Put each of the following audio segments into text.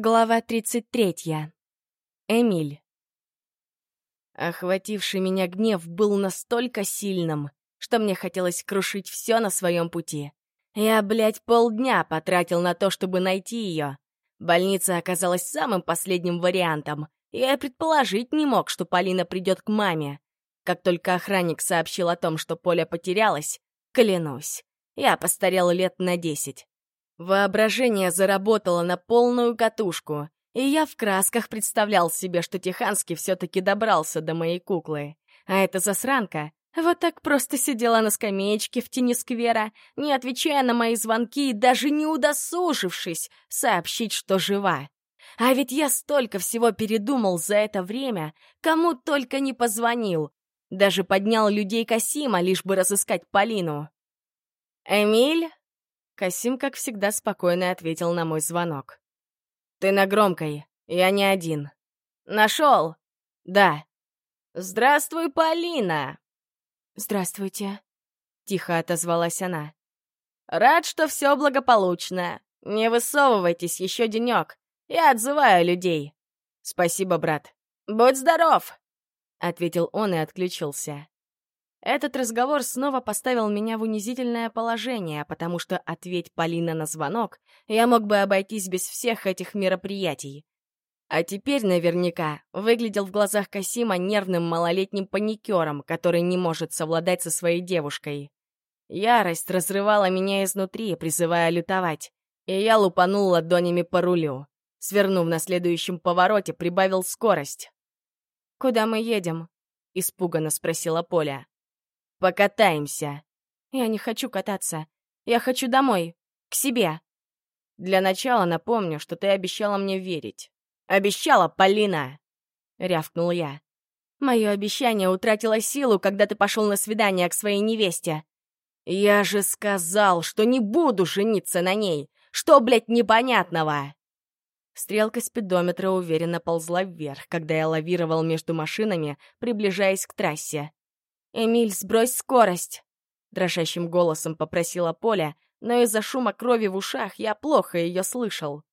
Глава 33. Эмиль. Охвативший меня гнев был настолько сильным, что мне хотелось крушить все на своем пути. Я, блядь, полдня потратил на то, чтобы найти ее. Больница оказалась самым последним вариантом. Я предположить не мог, что Полина придет к маме. Как только охранник сообщил о том, что Поля потерялась, клянусь, я постарел лет на десять. Воображение заработало на полную катушку, и я в красках представлял себе, что Тиханский все-таки добрался до моей куклы. А эта засранка вот так просто сидела на скамеечке в тени сквера, не отвечая на мои звонки и даже не удосужившись сообщить, что жива. А ведь я столько всего передумал за это время, кому только не позвонил. Даже поднял людей Касима, лишь бы разыскать Полину. «Эмиль?» Касим, как всегда, спокойно ответил на мой звонок. «Ты на громкой, я не один». «Нашел?» «Да». «Здравствуй, Полина!» «Здравствуйте», — тихо отозвалась она. «Рад, что все благополучно. Не высовывайтесь еще денек. Я отзываю людей». «Спасибо, брат». «Будь здоров!» — ответил он и отключился. Этот разговор снова поставил меня в унизительное положение, потому что, ответь Полина на звонок, я мог бы обойтись без всех этих мероприятий. А теперь наверняка выглядел в глазах Касима нервным малолетним паникером, который не может совладать со своей девушкой. Ярость разрывала меня изнутри, призывая лютовать, и я лупанул ладонями по рулю. Свернув на следующем повороте, прибавил скорость. «Куда мы едем?» — испуганно спросила Поля. Покатаемся. Я не хочу кататься. Я хочу домой. К себе. Для начала напомню, что ты обещала мне верить. Обещала, Полина! Рявкнул я. Мое обещание утратило силу, когда ты пошел на свидание к своей невесте. Я же сказал, что не буду жениться на ней. Что, блядь, непонятного? Стрелка спидометра уверенно ползла вверх, когда я лавировал между машинами, приближаясь к трассе. «Эмиль, сбрось скорость!» Дрожащим голосом попросила Поля, но из-за шума крови в ушах я плохо ее слышал.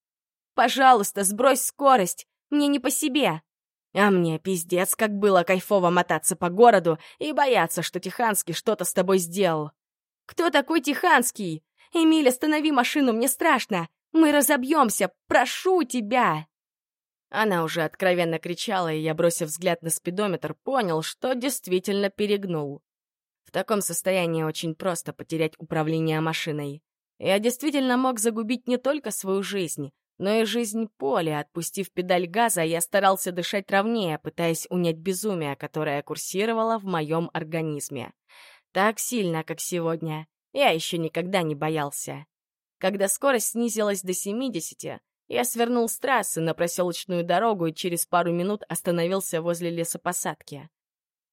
«Пожалуйста, сбрось скорость! Мне не по себе!» А мне пиздец, как было кайфово мотаться по городу и бояться, что Тиханский что-то с тобой сделал. «Кто такой Тиханский? Эмиль, останови машину, мне страшно! Мы разобьемся! Прошу тебя!» Она уже откровенно кричала, и я, бросив взгляд на спидометр, понял, что действительно перегнул. В таком состоянии очень просто потерять управление машиной. Я действительно мог загубить не только свою жизнь, но и жизнь Поля. Отпустив педаль газа, я старался дышать ровнее, пытаясь унять безумие, которое курсировало в моем организме. Так сильно, как сегодня, я еще никогда не боялся. Когда скорость снизилась до 70, я свернул с трассы на проселочную дорогу и через пару минут остановился возле лесопосадки.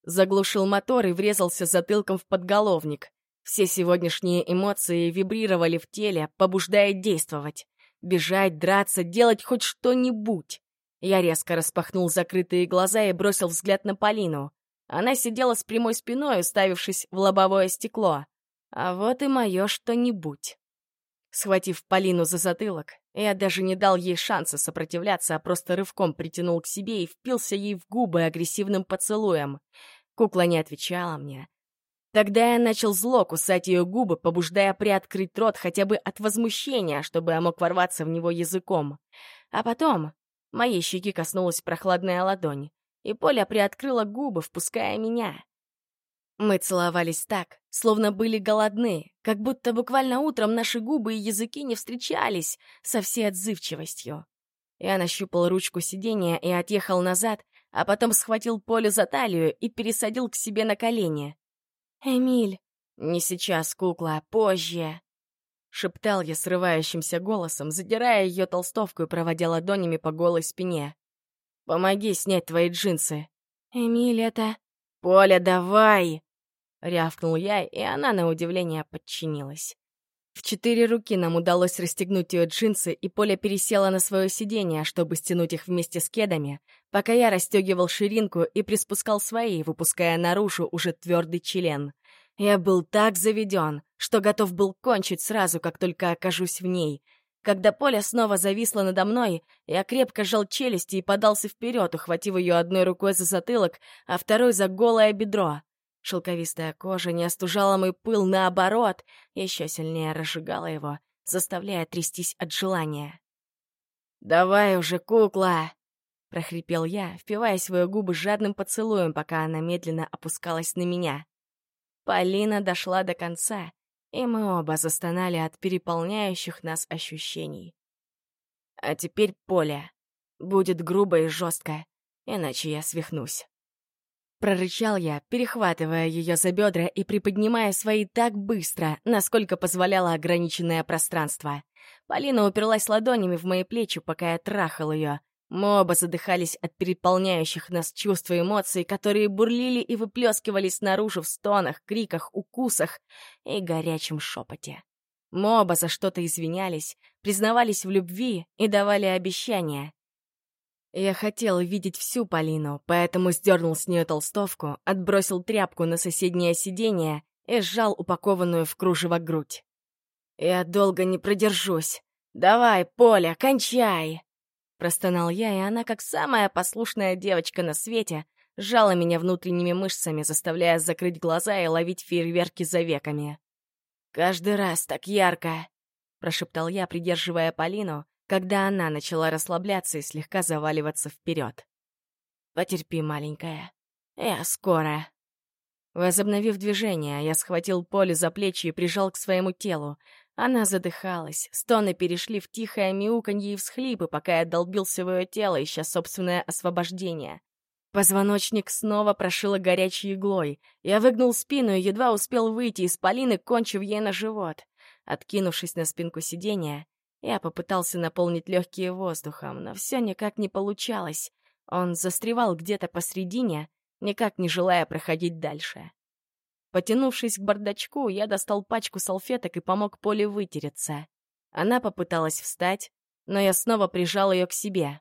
Заглушил мотор и врезался затылком в подголовник. Все сегодняшние эмоции вибрировали в теле, побуждая действовать. Бежать, драться, делать хоть что-нибудь. Я резко распахнул закрытые глаза и бросил взгляд на Полину. Она сидела с прямой спиной, уставившись в лобовое стекло. А вот и мое что-нибудь. Схватив Полину за затылок, я даже не дал ей шанса сопротивляться, а просто рывком притянул к себе и впился ей в губы агрессивным поцелуем. Кукла не отвечала мне. Тогда я начал зло кусать ее губы, побуждая приоткрыть рот хотя бы от возмущения, чтобы я мог ворваться в него языком. А потом моей щеки коснулась прохладная ладонь, и Поля приоткрыла губы, впуская меня. Мы целовались так, словно были голодны, как будто буквально утром наши губы и языки не встречались со всей отзывчивостью. Я нащупал ручку сиденья и отъехал назад, а потом схватил Полю за талию и пересадил к себе на колени. «Эмиль!» «Не сейчас, кукла, а позже!» Шептал я срывающимся голосом, задирая ее толстовку и проводя ладонями по голой спине. «Помоги снять твои джинсы!» «Эмиль, это...» «Поля, давай!» Рявкнул я, и она, на удивление, подчинилась. В четыре руки нам удалось расстегнуть ее джинсы, и Поля пересела на свое сиденье, чтобы стянуть их вместе с кедами, пока я расстегивал ширинку и приспускал свои, выпуская наружу уже твердый член. Я был так заведен, что готов был кончить сразу, как только окажусь в ней. Когда Поля снова зависла надо мной, я крепко сжал челюсти и подался вперед, ухватив ее одной рукой за затылок, а второй за голое бедро. Шелковистая кожа не остужала мой пыл, наоборот, еще сильнее разжигала его, заставляя трястись от желания. «Давай уже, кукла!» — прохрипел я, впиваясь в ее губы жадным поцелуем, пока она медленно опускалась на меня. Полина дошла до конца, и мы оба застонали от переполняющих нас ощущений. А теперь поле. Будет грубо и жестко, иначе я свихнусь. Прорычал я, перехватывая ее за бедра и приподнимая свои так быстро, насколько позволяло ограниченное пространство. Полина уперлась ладонями в мои плечи, пока я трахал ее, мы оба задыхались от переполняющих нас чувств и эмоций, которые бурлили и выплескивались наружу в стонах, криках, укусах и горячем шепоте. Мы оба за что-то извинялись, признавались в любви и давали обещания. Я хотел видеть всю Полину, поэтому сдернул с нее толстовку, отбросил тряпку на соседнее сиденье и сжал упакованную в кружево грудь. «Я долго не продержусь. Давай, Поля, кончай!» Простонал я, и она, как самая послушная девочка на свете, сжала меня внутренними мышцами, заставляя закрыть глаза и ловить фейерверки за веками. «Каждый раз так ярко!» — прошептал я, придерживая Полину, когда она начала расслабляться и слегка заваливаться вперед. «Потерпи, маленькая. Я скоро». Возобновив движение, я схватил Полю за плечи и прижал к своему телу, она задыхалась, стоны перешли в тихое мяуканье и всхлипы, пока я долбился в ее тело, ища собственное освобождение. Позвоночник снова прошило горячей иглой. Я выгнул спину и едва успел выйти из Полины, кончив ей на живот. Откинувшись на спинку сиденья, я попытался наполнить легкие воздухом, но все никак не получалось. Он застревал где-то посредине, никак не желая проходить дальше. Потянувшись к бардачку, я достал пачку салфеток и помог Поле вытереться. Она попыталась встать, но я снова прижал ее к себе.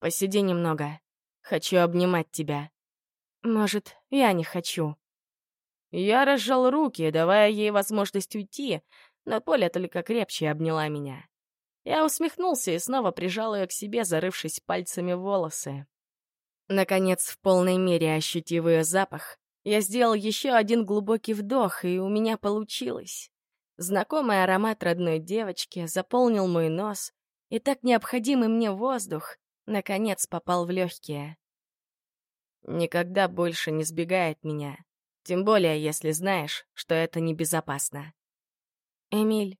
«Посиди немного. Хочу обнимать тебя». «Может, я не хочу». Я разжал руки, давая ей возможность уйти, но Поля только крепче обняла меня. Я усмехнулся и снова прижал ее к себе, зарывшись пальцами в волосы. Наконец, в полной мере ощутив ее запах, я сделал еще один глубокий вдох, и у меня получилось. Знакомый аромат родной девочки заполнил мой нос, и так необходимый мне воздух, наконец, попал в легкие. Никогда больше не сбегай от меня, тем более если знаешь, что это небезопасно. «Эмиль,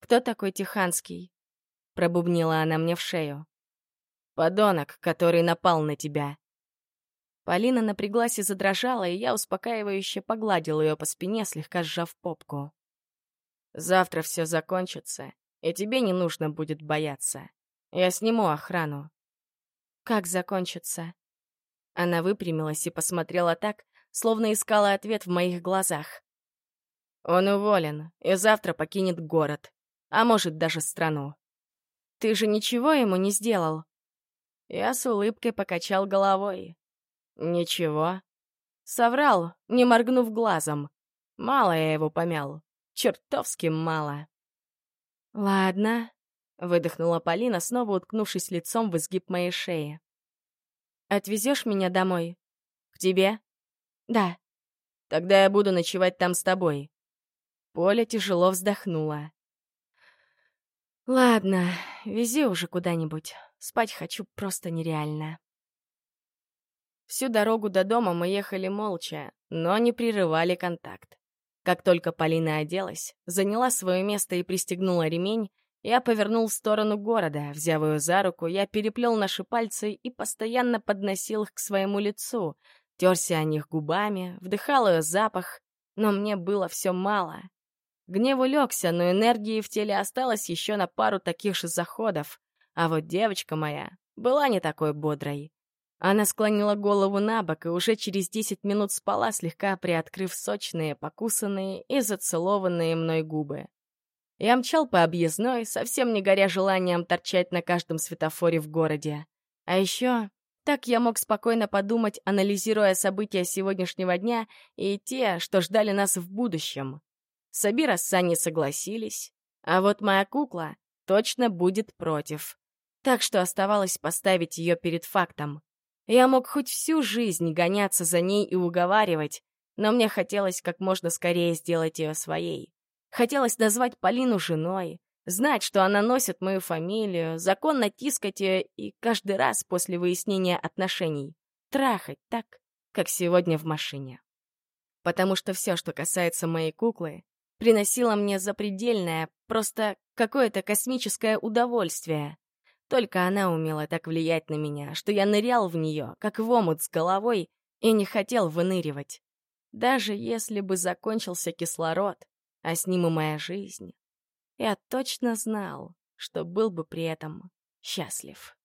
кто такой Тиханский?» — пробубнила она мне в шею. «Подонок, который напал на тебя», Полина напряглась и задрожала, и я успокаивающе погладил ее по спине, слегка сжав попку. «Завтра все закончится, и тебе не нужно будет бояться. Я сниму охрану». «Как закончится?» Она выпрямилась и посмотрела так, словно искала ответ в моих глазах. «Он уволен и завтра покинет город, а может, даже страну». «Ты же ничего ему не сделал?» Я с улыбкой покачал головой. «Ничего». Соврал, не моргнув глазом. Мало я его помял. Чертовски мало. «Ладно», — выдохнула Полина, снова уткнувшись лицом в изгиб моей шеи. «Отвезешь меня домой?» «К тебе?» «Да». «Тогда я буду ночевать там с тобой». Поля тяжело вздохнула. «Ладно, вези уже куда-нибудь. Спать хочу просто нереально». Всю дорогу до дома мы ехали молча, но не прерывали контакт. Как только Полина оделась, заняла свое место и пристегнула ремень, я повернул в сторону города, взяв ее за руку, я переплел наши пальцы и постоянно подносил их к своему лицу, терся о них губами, вдыхал ее запах, но мне было все мало. Гнев улегся, но энергии в теле осталось еще на пару таких же заходов, а вот девочка моя была не такой бодрой. Она склонила голову на бок и уже через десять минут спала, слегка приоткрыв сочные, покусанные и зацелованные мной губы. Я мчал по объездной, совсем не горя желанием торчать на каждом светофоре в городе. А еще так я мог спокойно подумать, анализируя события сегодняшнего дня и те, что ждали нас в будущем. Сабира с Саней согласились, а вот моя кукла точно будет против. Так что оставалось поставить ее перед фактом. Я мог хоть всю жизнь гоняться за ней и уговаривать, но мне хотелось как можно скорее сделать ее своей. Хотелось назвать Полину женой, знать, что она носит мою фамилию, законно тискать ее и каждый раз после выяснения отношений трахать так, как сегодня в машине. Потому что все, что касается моей куклы, приносило мне запредельное, просто какое-то космическое удовольствие. Только она умела так влиять на меня, что я нырял в нее, как в омут с головой, и не хотел выныривать. Даже если бы закончился кислород, а с ним и моя жизнь, я точно знал, что был бы при этом счастлив.